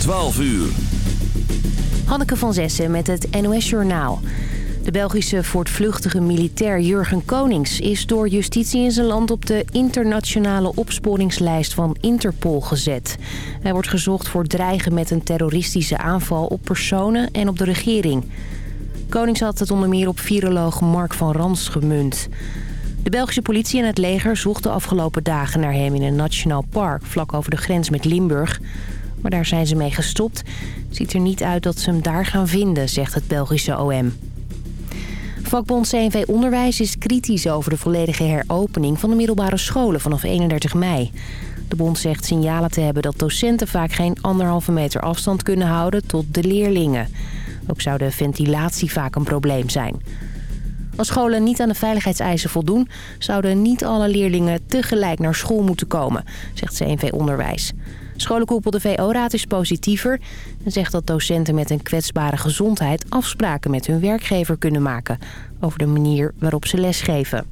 12 uur. Hanneke van Zessen met het NOS Journaal. De Belgische voortvluchtige militair Jurgen Konings is door justitie in zijn land op de internationale opsporingslijst van Interpol gezet. Hij wordt gezocht voor dreigen met een terroristische aanval op personen en op de regering. Konings had het onder meer op viroloog Mark van Rans gemunt. De Belgische politie en het leger zochten de afgelopen dagen naar hem in een nationaal park vlak over de grens met Limburg. Maar daar zijn ze mee gestopt. Ziet er niet uit dat ze hem daar gaan vinden, zegt het Belgische OM. Vakbond CNV Onderwijs is kritisch over de volledige heropening van de middelbare scholen vanaf 31 mei. De bond zegt signalen te hebben dat docenten vaak geen anderhalve meter afstand kunnen houden tot de leerlingen. Ook zou de ventilatie vaak een probleem zijn. Als scholen niet aan de veiligheidseisen voldoen... zouden niet alle leerlingen tegelijk naar school moeten komen, zegt CNV Onderwijs. Scholenkoepel de VO-raad is positiever en zegt dat docenten met een kwetsbare gezondheid afspraken met hun werkgever kunnen maken over de manier waarop ze lesgeven.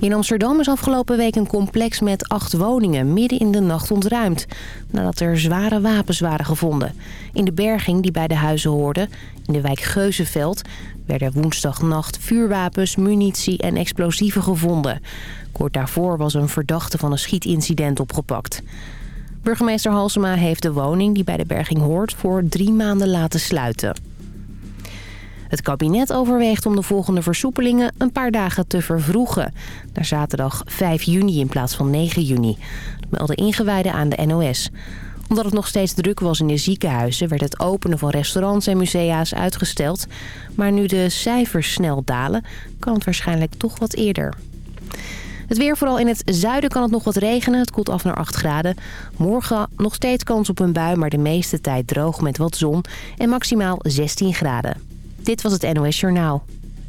In Amsterdam is afgelopen week een complex met acht woningen midden in de nacht ontruimd. Nadat er zware wapens waren gevonden. In de berging die bij de huizen hoorde, in de wijk Geuzenveld, werden woensdagnacht vuurwapens, munitie en explosieven gevonden. Kort daarvoor was een verdachte van een schietincident opgepakt. Burgemeester Halsema heeft de woning die bij de berging hoort voor drie maanden laten sluiten. Het kabinet overweegt om de volgende versoepelingen een paar dagen te vervroegen. Naar zaterdag 5 juni in plaats van 9 juni. Dat melden ingewijden aan de NOS. Omdat het nog steeds druk was in de ziekenhuizen... werd het openen van restaurants en musea's uitgesteld. Maar nu de cijfers snel dalen, kan het waarschijnlijk toch wat eerder. Het weer, vooral in het zuiden kan het nog wat regenen. Het koelt af naar 8 graden. Morgen nog steeds kans op een bui, maar de meeste tijd droog met wat zon. En maximaal 16 graden. Dit was het NOS Journaal.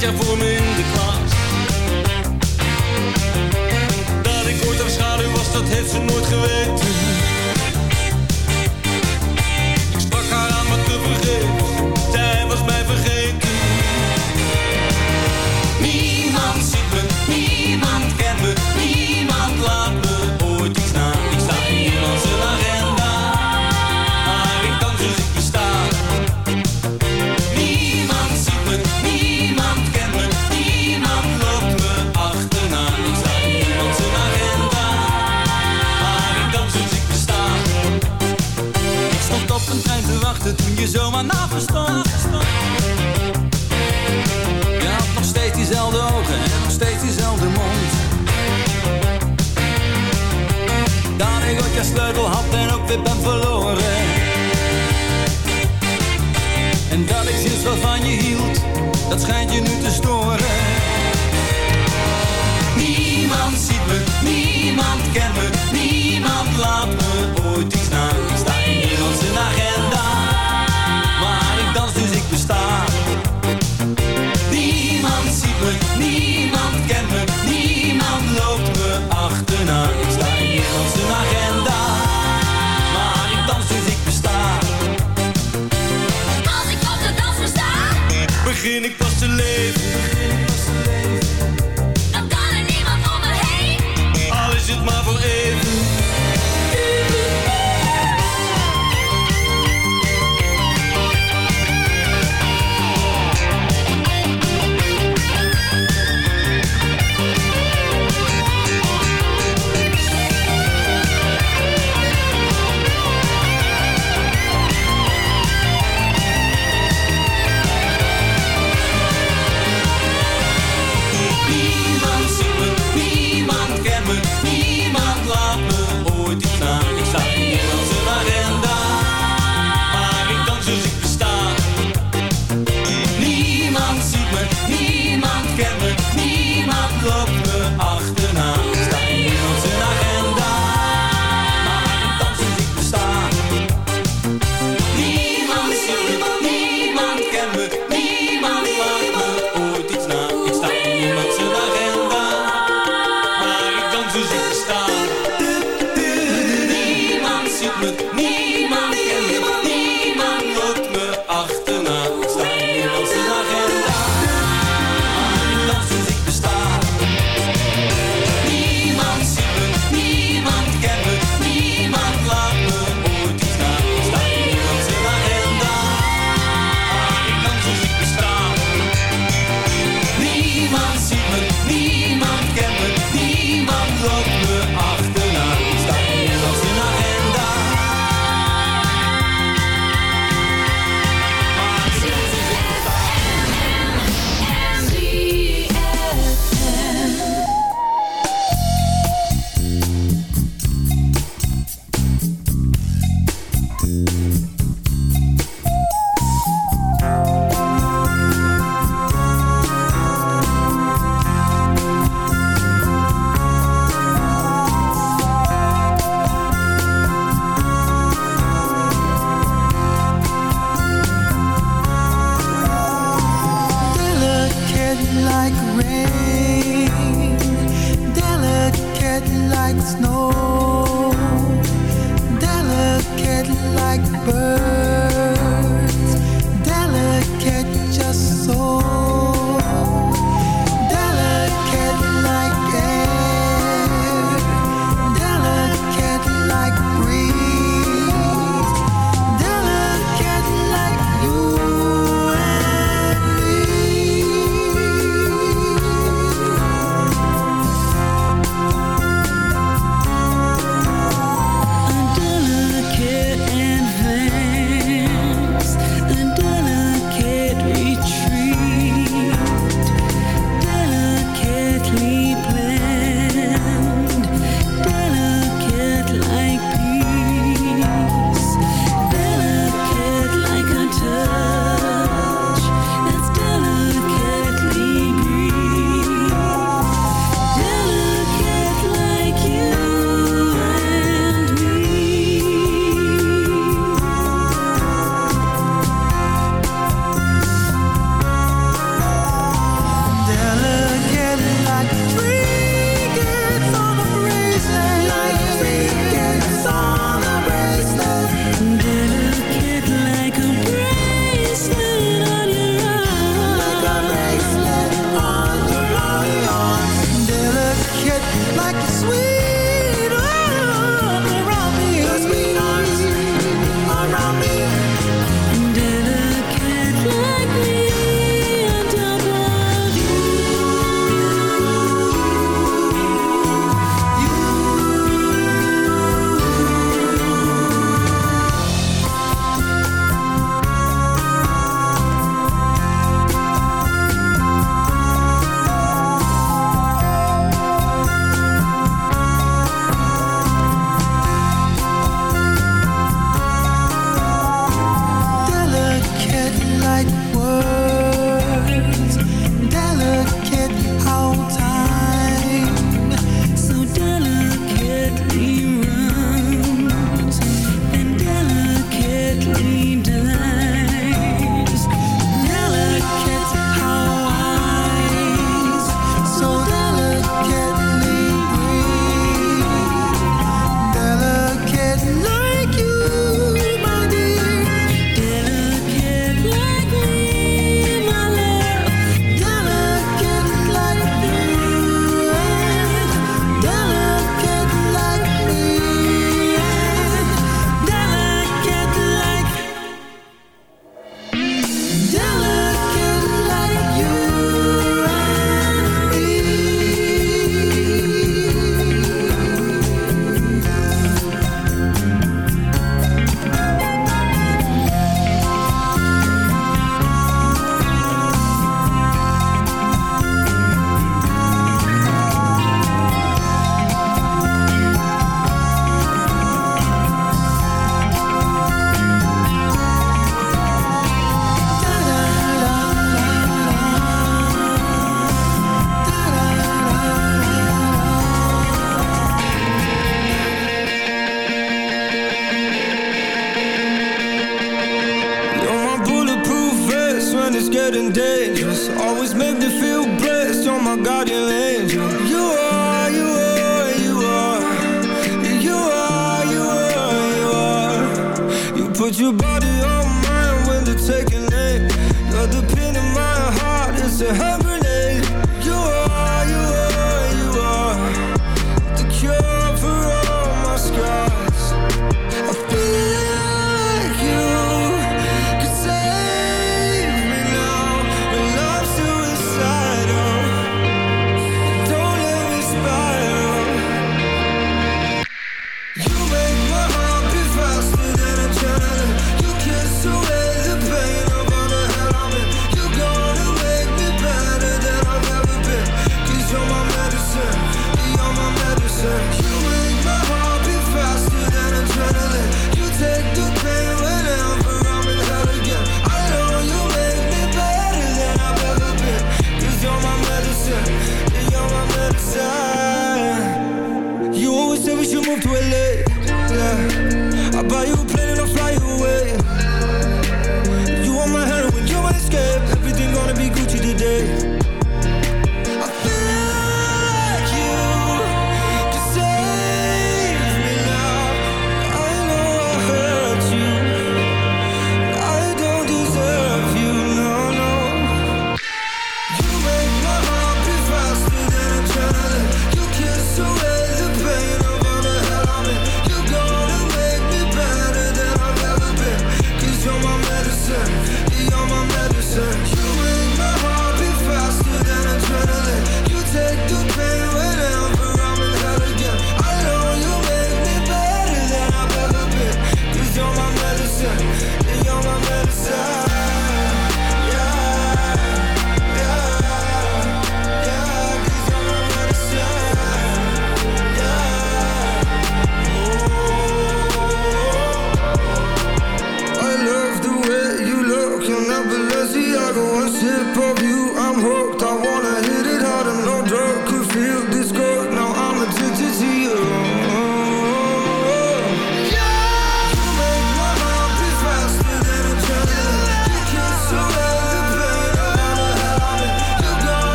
Jaar voor me in de klas. Dat ik ooit haar schaduw was, dat heeft ze nooit geweten. Je sleutel had en ook weer ben verloren. En dat ik sinds wat van je hield, dat schijnt je nu te storen. Niemand ziet me, niemand kent me,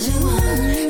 you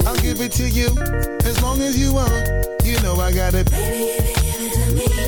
I'll give it to you. As long as you want, you know I got it. Baby, if you give it to me,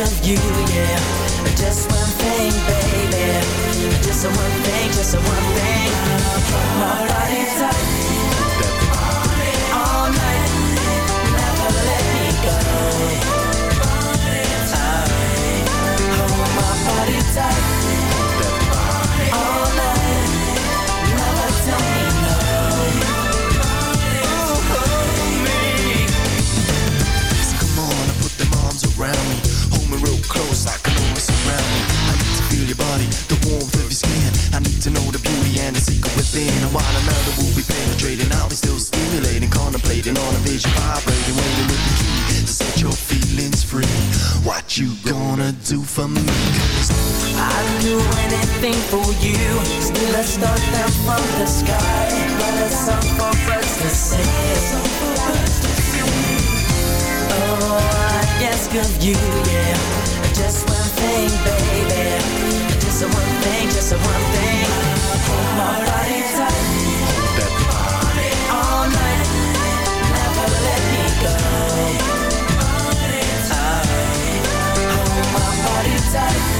of you, yeah. Just one thing, baby. Just one thing, just one thing. My all night. Never let me go. Hold my body tight. been and while another will be penetrating. I'll be still stimulating, contemplating on a vision vibrating Waiting with the key to set your feelings free. What you gonna do for me? Cause I'd do anything for you. Still a star start from the sky. Let us up for us to see Oh, I ask of you, yeah. Just one thing, baby. Just a one thing, just a one thing. Hold my body tight. That all night. Never let me go. Hold my body tight.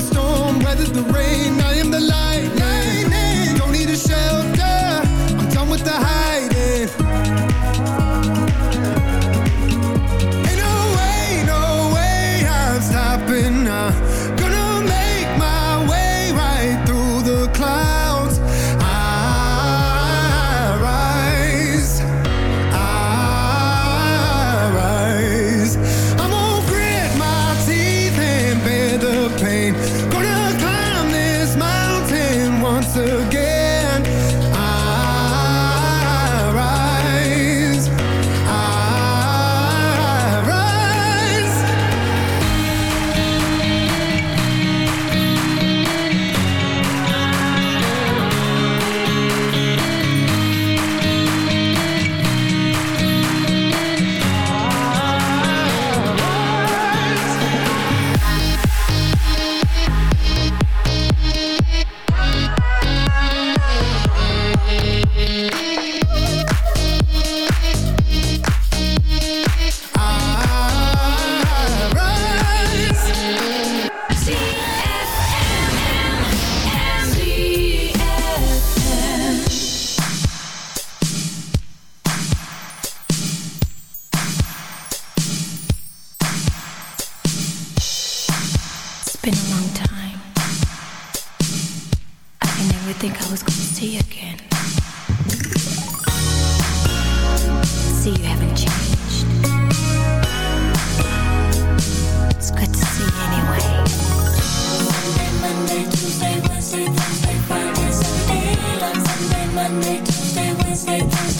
the storm, weathered the rain. escape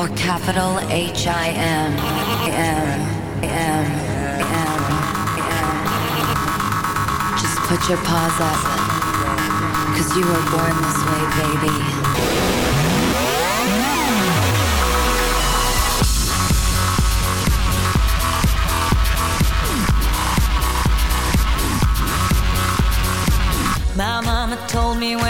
or capital H I M M M M M. Just put your paws up, 'cause you were born this way, baby. told me when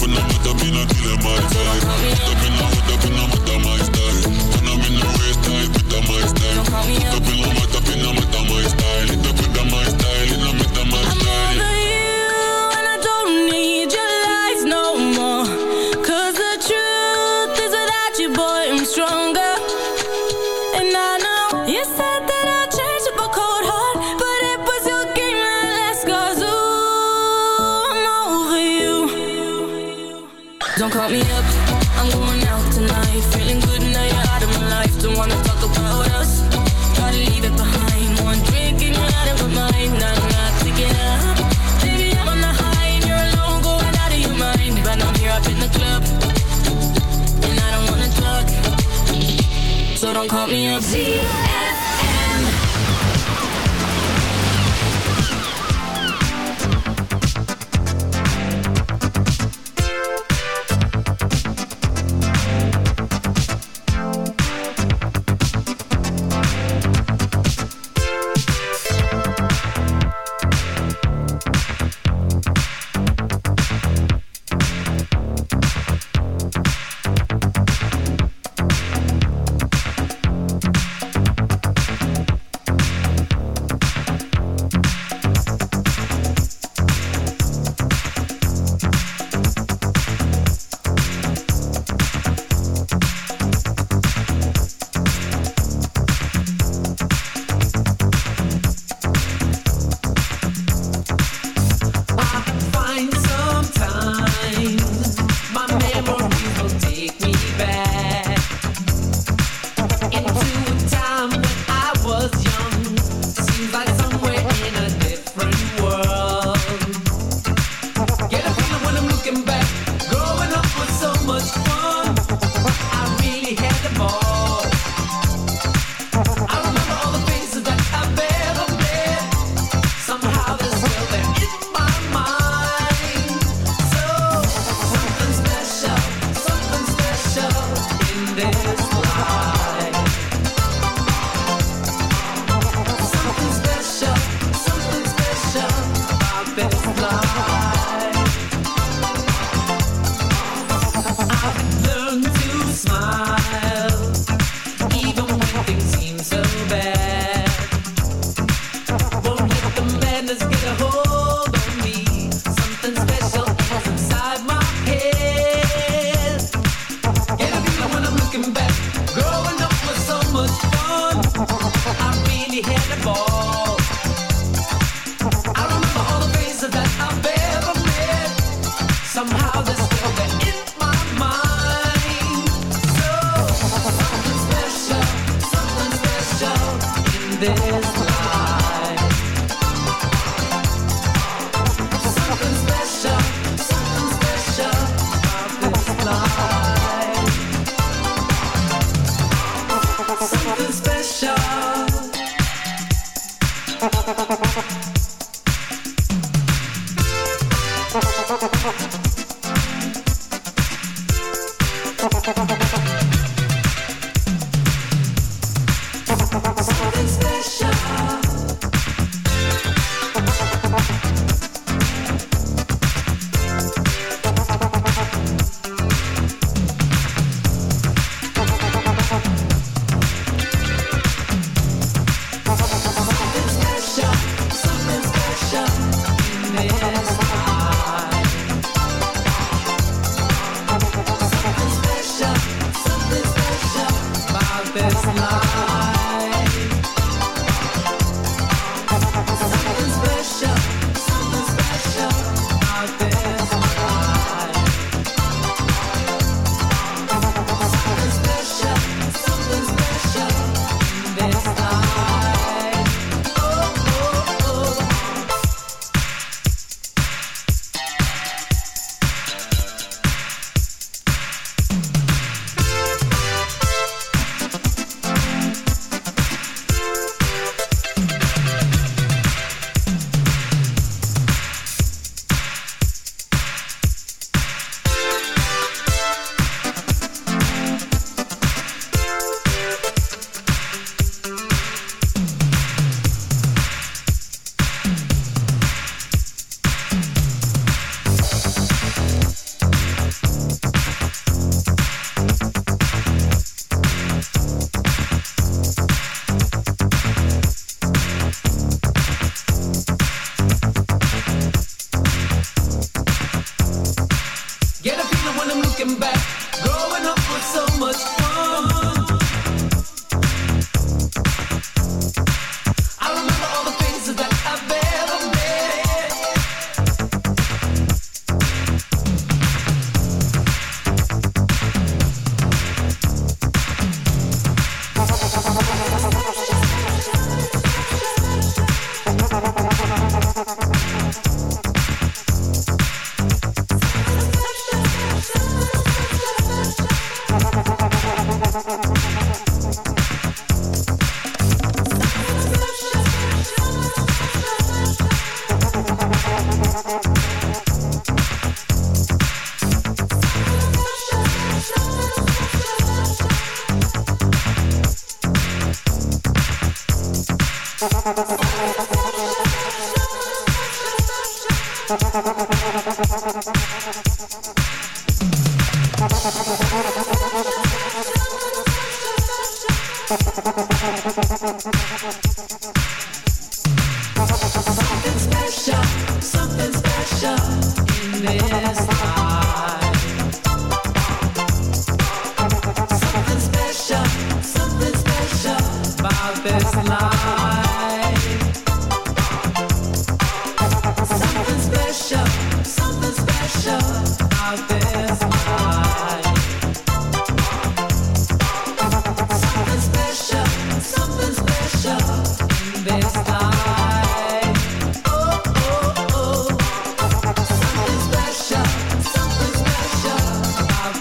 up in the mud, up in the kill my time. Put up in the mud, up in the mud, my in the time, put up my call me up.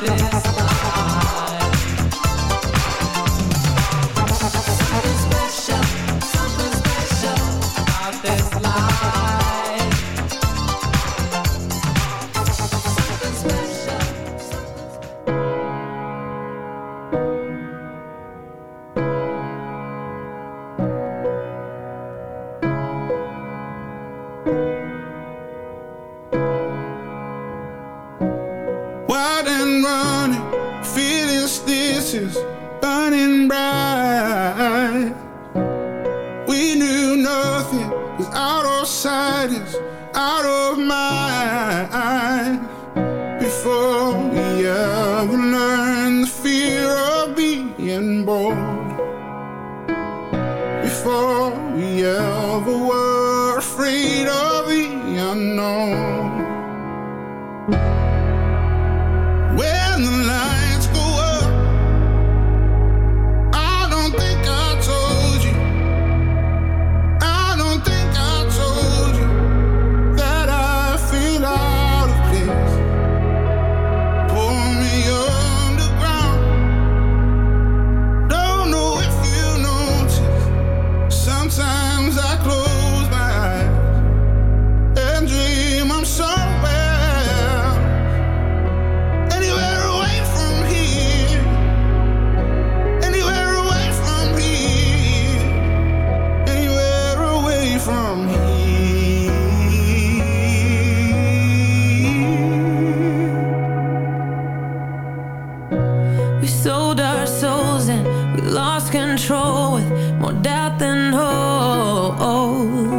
This road.